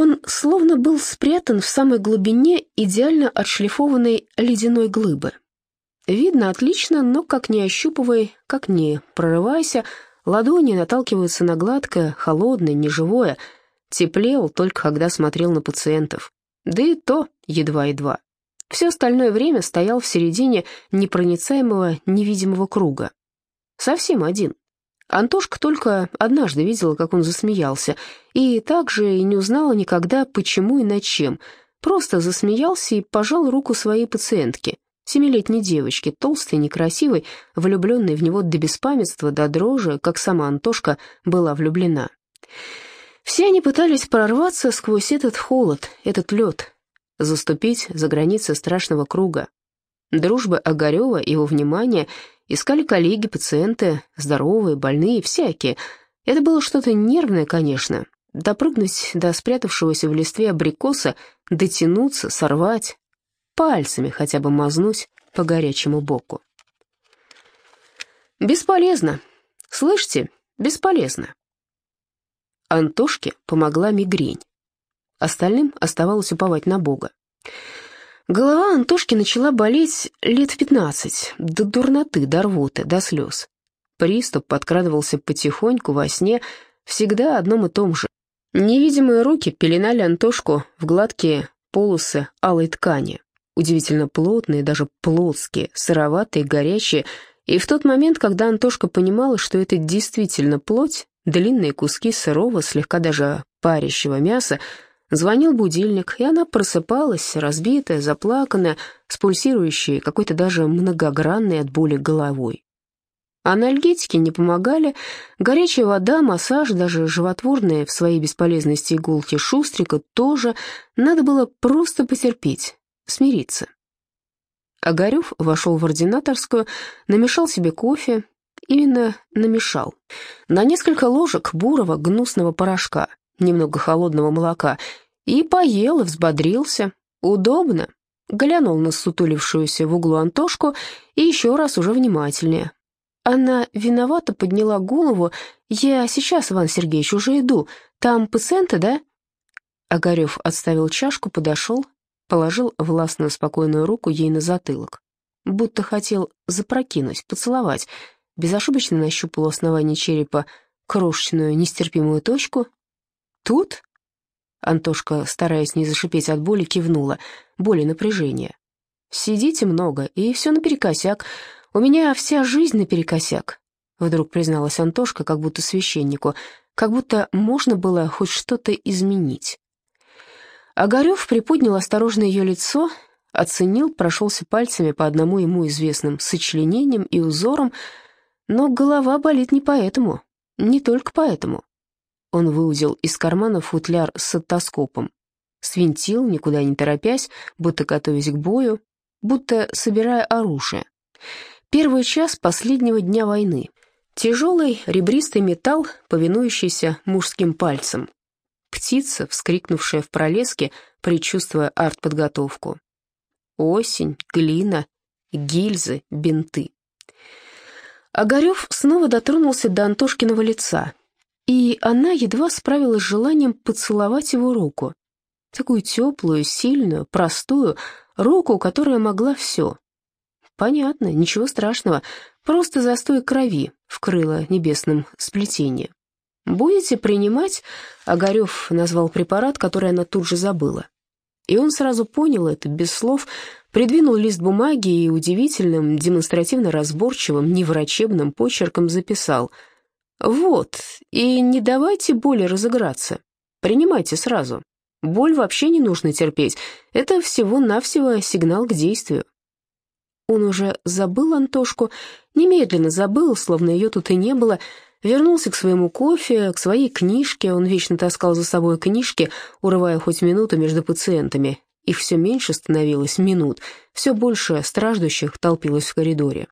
Он словно был спрятан в самой глубине идеально отшлифованной ледяной глыбы. Видно отлично, но как не ощупывай, как не прорывайся, ладони наталкиваются на гладкое, холодное, неживое. Теплел только когда смотрел на пациентов. Да и то едва-едва. Все остальное время стоял в середине непроницаемого невидимого круга. Совсем один. Антошка только однажды видела, как он засмеялся, и также и не узнала никогда, почему и над чем. Просто засмеялся и пожал руку своей пациентке, семилетней девочке, толстой, некрасивой, влюбленной в него до беспамятства, до дрожи, как сама Антошка была влюблена. Все они пытались прорваться сквозь этот холод, этот лед, заступить за границы страшного круга. Дружбы Огарева, его внимание искали коллеги, пациенты, здоровые, больные, всякие. Это было что-то нервное, конечно. Допрыгнуть до спрятавшегося в листве абрикоса, дотянуться, сорвать, пальцами хотя бы мазнуть по горячему боку. Бесполезно. Слышите? Бесполезно. Антошке помогла мигрень. Остальным оставалось уповать на Бога. Голова Антошки начала болеть лет в пятнадцать, до дурноты, до рвоты, до слез. Приступ подкрадывался потихоньку во сне, всегда одном и том же. Невидимые руки пеленали Антошку в гладкие полосы алой ткани, удивительно плотные, даже плотские, сыроватые, горячие, и в тот момент, когда Антошка понимала, что это действительно плоть, длинные куски сырого, слегка даже парящего мяса, Звонил будильник, и она просыпалась, разбитая, заплаканная, с пульсирующей, какой-то даже многогранной от боли головой. Анальгетики не помогали, горячая вода, массаж, даже животворные в своей бесполезности иголки шустрика тоже, надо было просто потерпеть, смириться. Огарев вошел в ординаторскую, намешал себе кофе, именно намешал. На несколько ложек бурого гнусного порошка, немного холодного молока, и поел, и взбодрился. Удобно. Глянул на сутулившуюся в углу Антошку и еще раз уже внимательнее. Она виновато подняла голову. «Я сейчас, Иван Сергеевич, уже иду. Там пациенты, да?» Огарев отставил чашку, подошел, положил властную спокойную руку ей на затылок. Будто хотел запрокинуть, поцеловать. Безошибочно нащупал у основания черепа крошечную нестерпимую точку, «Тут?» Антошка, стараясь не зашипеть от боли, кивнула. Боли напряжения. «Сидите много, и все наперекосяк. У меня вся жизнь наперекосяк», — вдруг призналась Антошка, как будто священнику, как будто можно было хоть что-то изменить. Огарев приподнял осторожно ее лицо, оценил, прошелся пальцами по одному ему известным сочленениям и узорам, но голова болит не поэтому, не только поэтому. Он выудил из кармана футляр с оттоскопом. Свинтил, никуда не торопясь, будто готовясь к бою, будто собирая оружие. Первый час последнего дня войны. Тяжелый ребристый металл, повинующийся мужским пальцем. Птица, вскрикнувшая в пролеске, предчувствуя артподготовку. Осень, глина, гильзы, бинты. Огарев снова дотронулся до Антошкиного лица, и она едва справилась с желанием поцеловать его руку. Такую теплую, сильную, простую, руку, которая могла все. Понятно, ничего страшного, просто застой крови вкрыло небесным сплетение. «Будете принимать?» — Огарев назвал препарат, который она тут же забыла. И он сразу понял это, без слов, придвинул лист бумаги и удивительным, демонстративно разборчивым, неврачебным почерком записал — «Вот, и не давайте боли разыграться. Принимайте сразу. Боль вообще не нужно терпеть. Это всего-навсего сигнал к действию». Он уже забыл Антошку, немедленно забыл, словно ее тут и не было, вернулся к своему кофе, к своей книжке, он вечно таскал за собой книжки, урывая хоть минуту между пациентами. Их все меньше становилось минут, все больше страждущих толпилось в коридоре.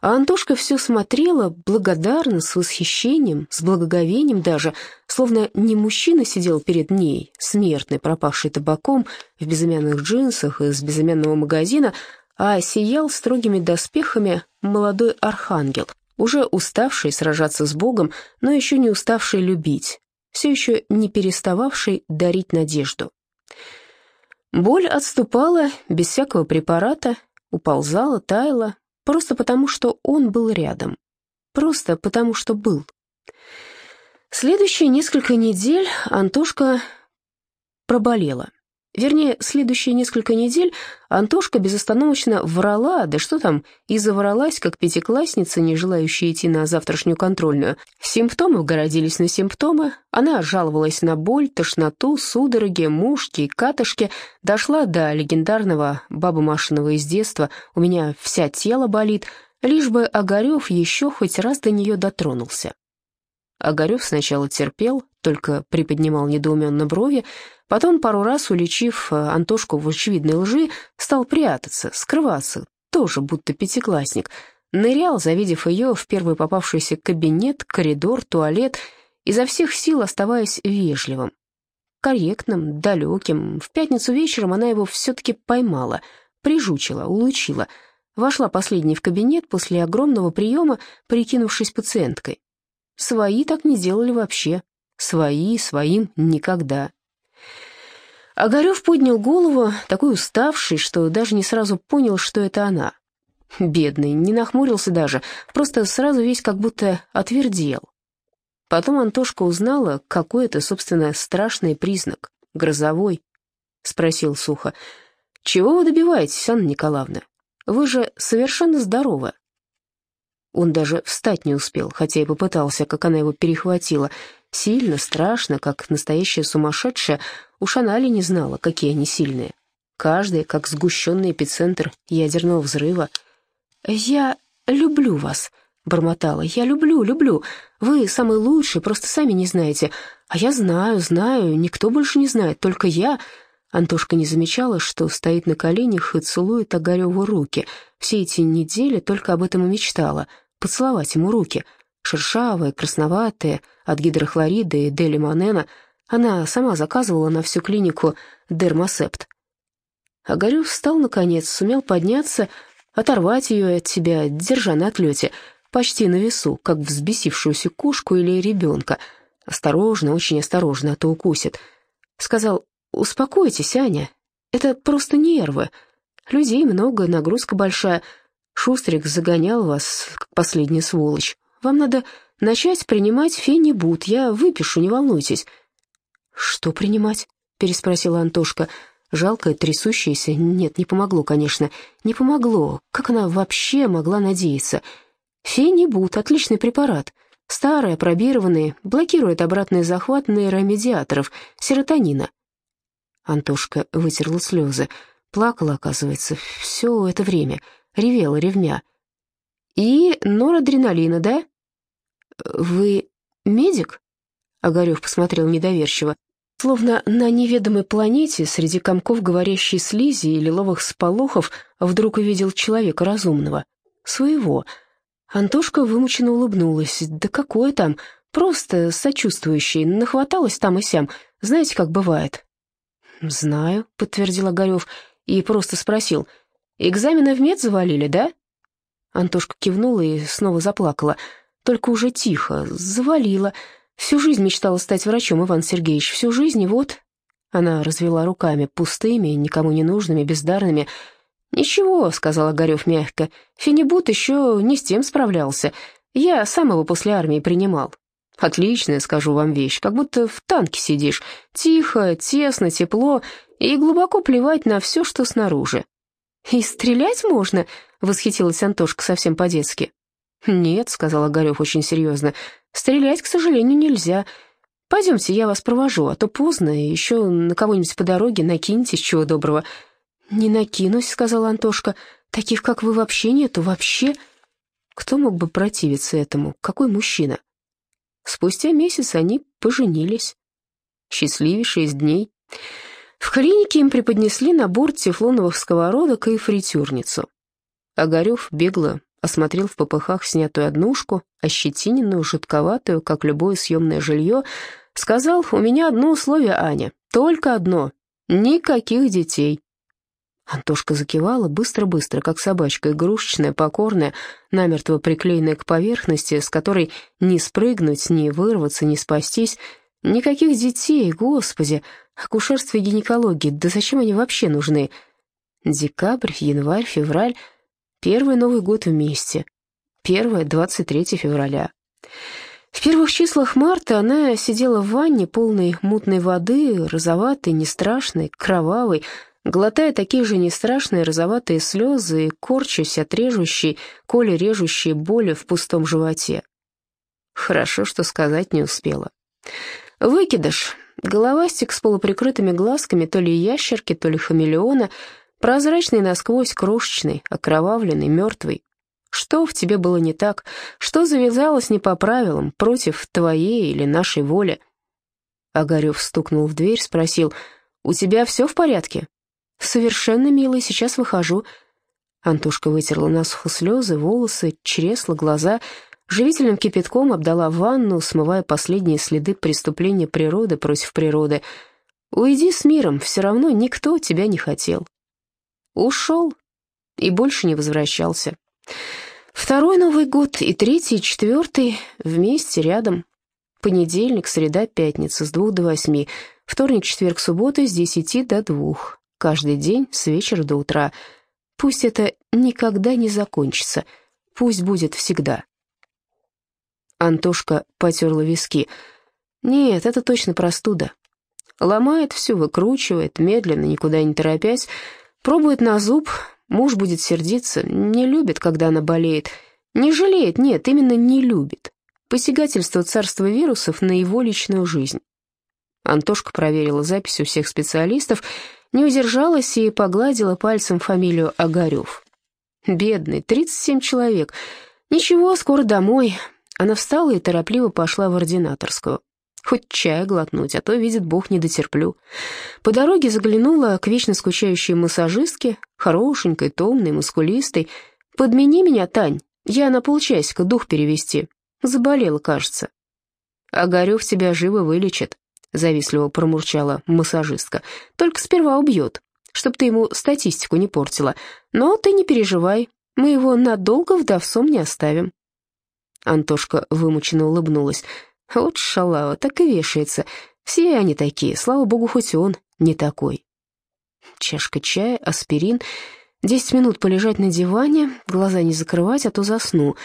А Антошка все смотрела благодарно, с восхищением, с благоговением даже, словно не мужчина сидел перед ней, смертный, пропавший табаком, в безымянных джинсах из безымянного магазина, а сиял строгими доспехами молодой архангел, уже уставший сражаться с Богом, но еще не уставший любить, все еще не перестававший дарить надежду. Боль отступала без всякого препарата, уползала, таяла, просто потому, что он был рядом, просто потому, что был. Следующие несколько недель Антошка проболела. Вернее, следующие несколько недель Антошка безостановочно врала, да что там, и завралась, как пятиклассница, не желающая идти на завтрашнюю контрольную. Симптомы городились на симптомы, она жаловалась на боль, тошноту, судороги, мушки, катышки, дошла до легендарного баба Машиного из детства «У меня вся тело болит», лишь бы Огарев еще хоть раз до нее дотронулся. Огарев сначала терпел, только приподнимал недоуменно брови, потом, пару раз уличив э, Антошку в очевидной лжи, стал прятаться, скрываться, тоже будто пятиклассник. Нырял, завидев ее в первый попавшийся кабинет, коридор, туалет, изо всех сил оставаясь вежливым. Корректным, далеким. В пятницу вечером она его все-таки поймала, прижучила, улучила. Вошла последней в кабинет после огромного приема, прикинувшись пациенткой. Свои так не делали вообще. Свои своим никогда. Огарев поднял голову, такой уставший, что даже не сразу понял, что это она. Бедный, не нахмурился даже, просто сразу весь как будто отвердел. Потом Антошка узнала, какой это, собственно, страшный признак, грозовой. Спросил сухо, «Чего вы добиваетесь, Анна Николаевна? Вы же совершенно здоровы». Он даже встать не успел, хотя и попытался, как она его перехватила. Сильно, страшно, как настоящая сумасшедшая. Уж она ли не знала, какие они сильные. Каждый, как сгущенный эпицентр ядерного взрыва. «Я люблю вас», — бормотала. «Я люблю, люблю. Вы самый лучший, просто сами не знаете. А я знаю, знаю, никто больше не знает, только я...» Антошка не замечала, что стоит на коленях и целует Огареву руки. Все эти недели только об этом и мечтала — поцеловать ему руки. Шершавые, красноватые, от гидрохлорида и делимонена. Она сама заказывала на всю клинику дермосепт. Огарев встал, наконец, сумел подняться, оторвать ее от себя, держа на отлете, почти на весу, как взбесившуюся кошку или ребенка. Осторожно, очень осторожно, а то укусит. Сказал, «Успокойтесь, Аня, это просто нервы. Людей много, нагрузка большая». Шустрик загонял вас, как последняя сволочь. Вам надо начать принимать фенибут. Я выпишу, не волнуйтесь». «Что принимать?» — переспросила Антошка. Жалкое, трясущееся. Нет, не помогло, конечно. Не помогло. Как она вообще могла надеяться? Фенибут — отличный препарат. Старый, апробированный, блокирует обратный захват нейромедиаторов, серотонина. Антошка вытерла слезы. Плакала, оказывается, все это время — ревела ревмя. «И норадреналина, да?» «Вы медик?» Огарев посмотрел недоверчиво. Словно на неведомой планете среди комков говорящей слизи и лиловых сполохов вдруг увидел человека разумного. Своего. Антошка вымученно улыбнулась. «Да какое там? Просто сочувствующий. Нахваталась там и сям. Знаете, как бывает?» «Знаю», — подтвердил Огарев и просто спросил — Экзамены в мед завалили, да?» Антошка кивнула и снова заплакала. Только уже тихо. Завалила. Всю жизнь мечтала стать врачом, Иван Сергеевич. Всю жизнь, и вот... Она развела руками, пустыми, никому не нужными, бездарными. «Ничего», — сказал Огарев мягко, — «Фенибут еще не с тем справлялся. Я сам его после армии принимал. Отличная, скажу вам, вещь, как будто в танке сидишь. Тихо, тесно, тепло, и глубоко плевать на все, что снаружи. «И стрелять можно?» — восхитилась Антошка совсем по-детски. «Нет», — сказал Огарев очень серьезно, — «стрелять, к сожалению, нельзя. Пойдемте, я вас провожу, а то поздно, и еще на кого-нибудь по дороге накиньтесь, чего доброго». «Не накинусь», — сказала Антошка, — «таких, как вы, вообще нету, вообще». Кто мог бы противиться этому? Какой мужчина? Спустя месяц они поженились. Счастливейший из дней. В клинике им преподнесли набор тефлоновых сковородок и фритюрницу. Огарев бегло осмотрел в попыхах снятую однушку, ощетиненную, жутковатую, как любое съемное жилье, сказал, «У меня одно условие, Аня, только одно — никаких детей». Антошка закивала быстро-быстро, как собачка, игрушечная, покорная, намертво приклеенная к поверхности, с которой ни спрыгнуть, ни вырваться, ни спастись. Никаких детей, господи, акушерство и гинекология, да зачем они вообще нужны? Декабрь, январь, февраль, первый Новый год вместе, первое, 23 февраля. В первых числах марта она сидела в ванне, полной мутной воды, розоватой, нестрашной, кровавой, глотая такие же нестрашные розоватые слезы и корчась от режущей, коли режущей боли в пустом животе. Хорошо, что сказать не успела. Выкидыш. Головастик с полуприкрытыми глазками, то ли ящерки, то ли хамелеона, прозрачный насквозь, крошечный, окровавленный, мертвый. Что в тебе было не так? Что завязалось не по правилам, против твоей или нашей воли? Огарев стукнул в дверь, спросил, «У тебя все в порядке?» «Совершенно, милый, сейчас выхожу». Антошка вытерла насухо слезы, волосы, чресла, глаза, живительным кипятком обдала ванну, смывая последние следы преступления природы против природы. «Уйди с миром, все равно никто тебя не хотел». Ушел и больше не возвращался. Второй Новый год и третий, и четвертый вместе, рядом. Понедельник, среда, пятница с двух до восьми. Вторник, четверг, суббота с десяти до двух. Каждый день с вечера до утра. Пусть это никогда не закончится. Пусть будет всегда. Антошка потерла виски. Нет, это точно простуда. Ломает все, выкручивает, медленно, никуда не торопясь. Пробует на зуб, Муж будет сердиться, не любит, когда она болеет. Не жалеет, нет, именно не любит. Посягательство царства вирусов на его личную жизнь. Антошка проверила запись у всех специалистов, не удержалась и погладила пальцем фамилию Огарев. Бедный, 37 человек. Ничего, скоро домой. Она встала и торопливо пошла в ординаторскую. Хоть чая глотнуть, а то, видит Бог, не дотерплю. По дороге заглянула к вечно скучающей массажистке, хорошенькой, томной, мускулистой. «Подмени меня, Тань, я на полчасика дух перевести. Заболела, кажется». «Огарев тебя живо вылечит», — завистливо промурчала массажистка. «Только сперва убьет, чтоб ты ему статистику не портила. Но ты не переживай, мы его надолго вдовцом не оставим». Антошка вымученно улыбнулась. Вот шалава, так и вешается. Все они такие, слава богу, хоть он не такой. Чашка чая, аспирин, десять минут полежать на диване, глаза не закрывать, а то засну.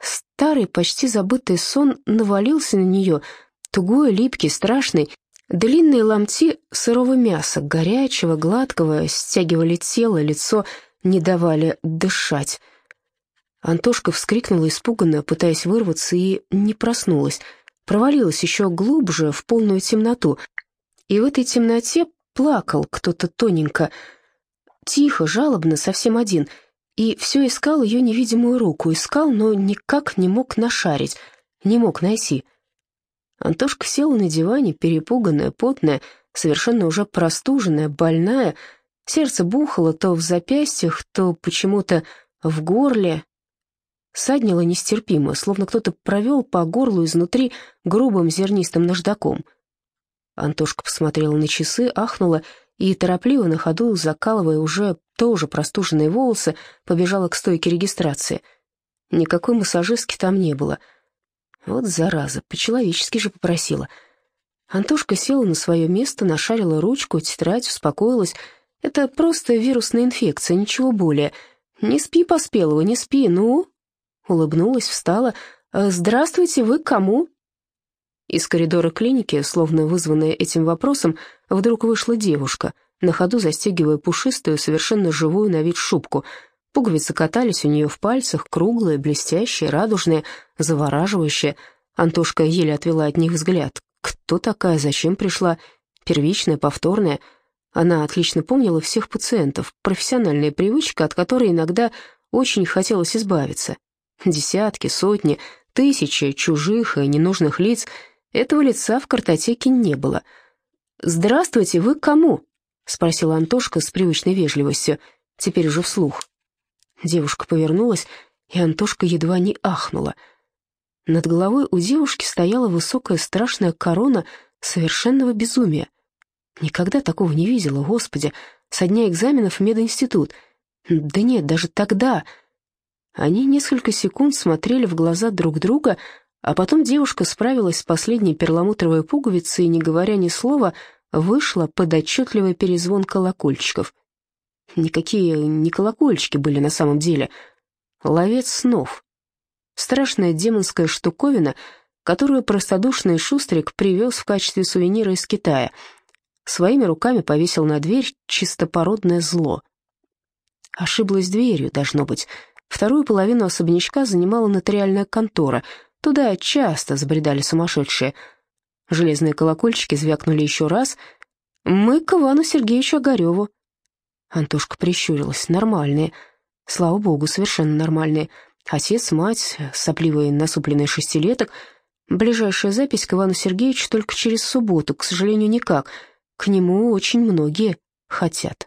Старый, почти забытый сон навалился на нее, тугой, липкий, страшный. Длинные ломти сырого мяса, горячего, гладкого, стягивали тело, лицо, не давали дышать. Антошка вскрикнула испуганно, пытаясь вырваться, и не проснулась провалилась еще глубже в полную темноту. И в этой темноте плакал кто-то тоненько, тихо, жалобно, совсем один, и все искал ее невидимую руку, искал, но никак не мог нашарить, не мог найти. Антошка села на диване, перепуганная, потная, совершенно уже простуженная, больная, сердце бухало то в запястьях, то почему-то в горле, Саднило нестерпимо, словно кто-то провел по горлу изнутри грубым зернистым наждаком. Антошка посмотрела на часы, ахнула и, торопливо на ходу, закалывая уже тоже простуженные волосы, побежала к стойке регистрации. Никакой массажистки там не было. Вот зараза, по-человечески же попросила. Антошка села на свое место, нашарила ручку, тетрадь, успокоилась. Это просто вирусная инфекция, ничего более. Не спи, Поспелова, не спи, ну, улыбнулась, встала. «Э, «Здравствуйте, вы к кому?» Из коридора клиники, словно вызванная этим вопросом, вдруг вышла девушка, на ходу застегивая пушистую, совершенно живую на вид шубку. Пуговицы катались у нее в пальцах, круглые, блестящие, радужные, завораживающие. Антошка еле отвела от них взгляд. Кто такая, зачем пришла? Первичная, повторная. Она отлично помнила всех пациентов, профессиональная привычка, от которой иногда очень хотелось избавиться. Десятки, сотни, тысячи чужих и ненужных лиц. Этого лица в картотеке не было. «Здравствуйте, вы к кому?» — спросила Антошка с привычной вежливостью, теперь уже вслух. Девушка повернулась, и Антошка едва не ахнула. Над головой у девушки стояла высокая страшная корона совершенного безумия. Никогда такого не видела, Господи, со дня экзаменов в мединститут. Да нет, даже тогда, они несколько секунд смотрели в глаза друг друга, А потом девушка справилась с последней перламутровой пуговицей и, не говоря ни слова, вышла под отчетливый перезвон колокольчиков. Никакие не колокольчики были на самом деле. Ловец снов. Страшная демонская штуковина, которую простодушный шустрик привез в качестве сувенира из Китая. Своими руками повесил на дверь чистопородное зло. Ошиблась дверью, должно быть. Вторую половину особнячка занимала нотариальная контора. Туда часто забредали сумасшедшие. Железные колокольчики звякнули еще раз. «Мы к Ивану Сергеевичу Огареву». Антошка прищурилась. «Нормальные. Слава богу, совершенно нормальные. Отец, мать, сопливый насупленный шестилеток. Ближайшая запись к Ивану Сергеевичу только через субботу, к сожалению, никак. К нему очень многие хотят».